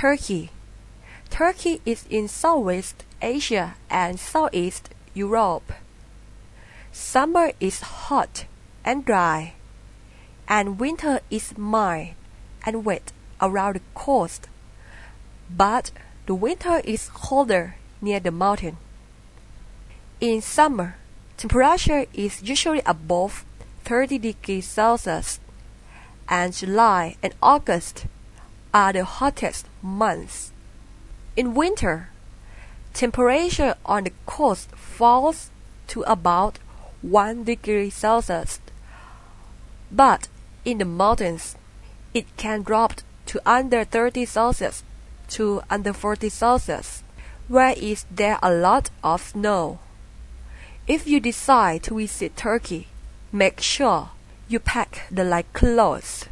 Turkey. Turkey is in Southwest Asia and Southeast Europe. Summer is hot and dry, and winter is mild and wet around the coast. But the winter is colder near the mountain. In summer, temperature is usually above 30 degrees Celsius, and July and August are the hottest months. In winter, temperature on the coast falls to about 1 degree Celsius, but in the mountains, it can drop to under 30 Celsius to under 40 Celsius, where is there a lot of snow. If you decide to visit Turkey, make sure you pack the light clothes.